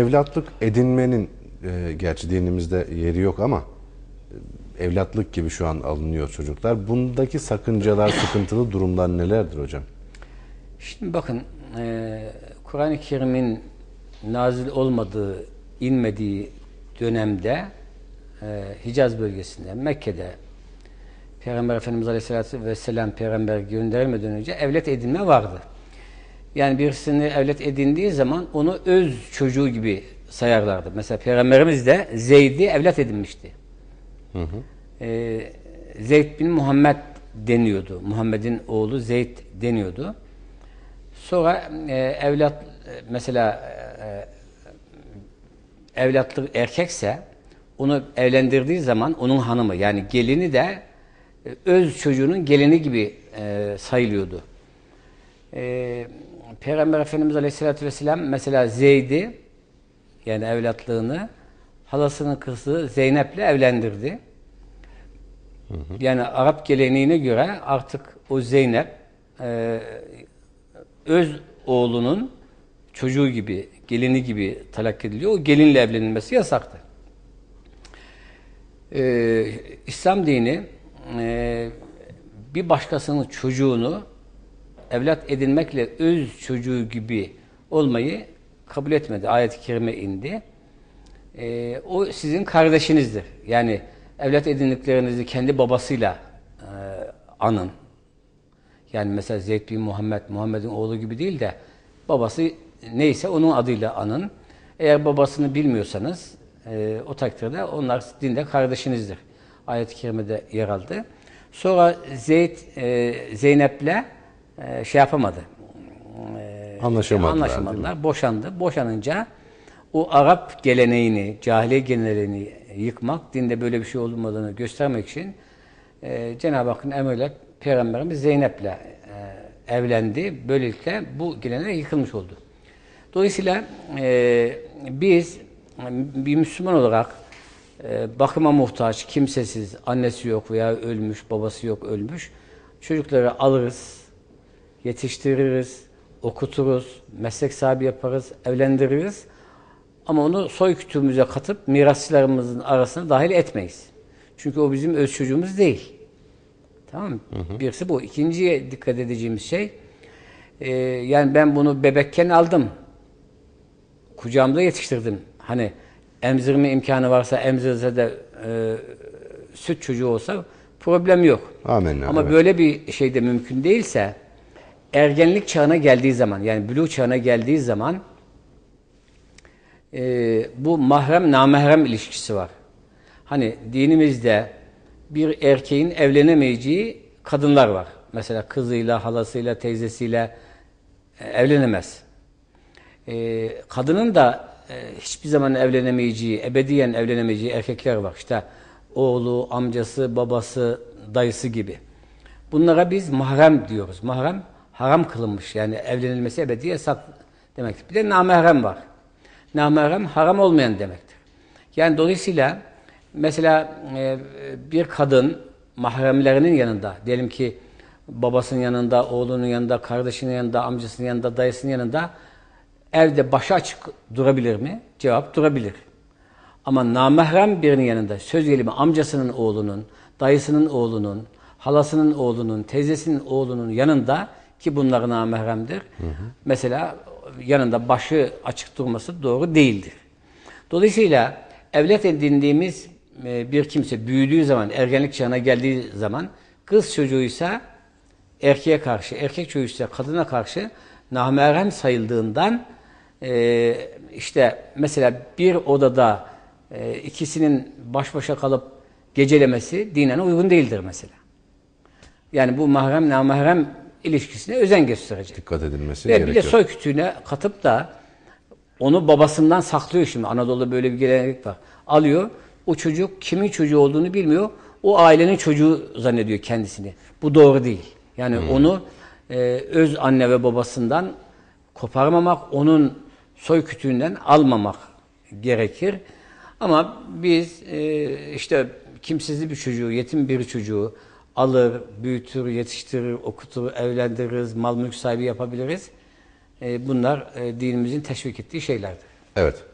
evlatlık edinmenin e, gerçi dinimizde yeri yok ama e, evlatlık gibi şu an alınıyor çocuklar. Bundaki sakıncalar, sıkıntılı durumlar nelerdir hocam? Şimdi bakın e, Kur'an-ı Kerim'in nazil olmadığı, inmediği dönemde e, Hicaz bölgesinde, Mekke'de Peygamber Efendimiz Aleyhisselatü Vesselam peygamber gönderilmeden önce evlet edinme vardı. Yani birisini evlet edindiği zaman onu öz çocuğu gibi sayarlardı. Mesela Peygamberimiz de Zeyd'i evlat edinmişti. Hı hı. Ee, Zeyd bin Muhammed deniyordu. Muhammed'in oğlu Zeyd deniyordu. Sonra e, evlat mesela e, evlatlık erkekse onu evlendirdiği zaman onun hanımı yani gelini de e, öz çocuğunun gelini gibi e, sayılıyordu. E, Peygamber Efendimiz Aleyhisselatü Vesselam mesela Zeyd'i yani evlatlığını halasının kızı Zeynep'le evlendirdi. Hı hı. Yani Arap geleneğine göre artık o Zeynep e, öz oğlunun çocuğu gibi, gelini gibi talak ediliyor. O gelinle evlenilmesi yasaktı. Ee, İslam dini e, bir başkasının çocuğunu evlat edinmekle öz çocuğu gibi olmayı kabul etmedi. Ayet-i kerime indi. E, o sizin kardeşinizdir. Yani evlat edindiklerinizi kendi babasıyla e, anın. Yani mesela Zeyd bin Muhammed, Muhammed'in oğlu gibi değil de babası neyse onun adıyla anın. Eğer babasını bilmiyorsanız e, o takdirde onlar dinde kardeşinizdir. Ayet-i kerimede yer aldı. Sonra Zeyd e, Zeynep'le e, şey yapamadı. E, anlaşamadılar. Anlaşamadılar. Boşandı. Boşanınca o Arap geleneğini, cahiliye geleneğini yıkmak, dinde böyle bir şey olmadığını göstermek için e, Cenab-ı Hakk'ın emriyle Peygamberimiz Zeynep'le e, evlendi. Böylelikle bu gelenek yıkılmış oldu. Dolayısıyla e, biz bir Müslüman olarak e, bakıma muhtaç, kimsesiz, annesi yok veya ölmüş, babası yok ölmüş. Çocukları alırız, yetiştiririz, okuturuz, meslek sahibi yaparız, evlendiririz. Ama onu soy kütüğümüze katıp mirasçılarımızın arasına dahil etmeyiz. Çünkü o bizim öz çocuğumuz değil. Tamam mı? Hı hı. Birisi bu. İkinciye dikkat edeceğimiz şey, e, yani ben bunu bebekken aldım. Kucağımda yetiştirdim. Hani emzirme imkanı varsa emzirse de e, süt çocuğu olsa problem yok. Amin. Ama evet. böyle bir şey de mümkün değilse ergenlik çağına geldiği zaman yani buluğ çağına geldiği zaman e, bu mahrem namahrem ilişkisi var. Hani dinimizde bir erkeğin evlenemeyeceği kadınlar var. Mesela kızıyla, halasıyla, teyzesiyle e, evlenemez. E, kadının da e, hiçbir zaman evlenemeyeceği, ebediyen evlenemeyeceği erkekler var. İşte oğlu, amcası, babası, dayısı gibi. Bunlara biz mahrem diyoruz. Mahrem haram kılınmış. Yani evlenilmesi ebedi yasak demektir. Bir de namahrem var. Namahrem haram olmayan demektir. Yani dolayısıyla mesela e, bir kadın mahremlerinin yanında, diyelim ki babasının yanında, oğlunun yanında, kardeşinin yanında, amcasının yanında, dayısının yanında evde başı açık durabilir mi? Cevap durabilir. Ama namahrem birinin yanında söz gelimi amcasının oğlunun, dayısının oğlunun, halasının oğlunun, teyzesinin oğlunun yanında ki bunlar namahremdir. Hı hı. Mesela yanında başı açık durması doğru değildir. Dolayısıyla evlat edindiğimiz e, bir kimse büyüdüğü zaman, ergenlik çağına geldiği zaman kız çocuğuysa erkeğe karşı, erkek çocuğuysa kadına karşı namahrem sayıldığından e, işte mesela bir odada e, ikisinin baş başa kalıp gecelemesi dinen uygun değildir mesela. Yani bu mahrem namahrem ilişkisine özen gösterecek. Dikkat edilmesi Ve gerekiyor. bir de soy kütüğüne katıp da onu babasından saklıyor şimdi. Anadolu'da böyle bir gelenek var. Alıyor. O çocuk kimin çocuğu olduğunu bilmiyor. O ailenin çocuğu zannediyor kendisini. Bu doğru değil. Yani hmm. onu e, öz anne ve babasından koparmamak, onun soy kütüğünden almamak gerekir. Ama biz e, işte kimsizli bir çocuğu, yetim bir çocuğu alır, büyütür, yetiştirir, okutur, evlendiririz, mal mülk sahibi yapabiliriz. E, bunlar e, dinimizin teşvik ettiği şeylerdir. Evet.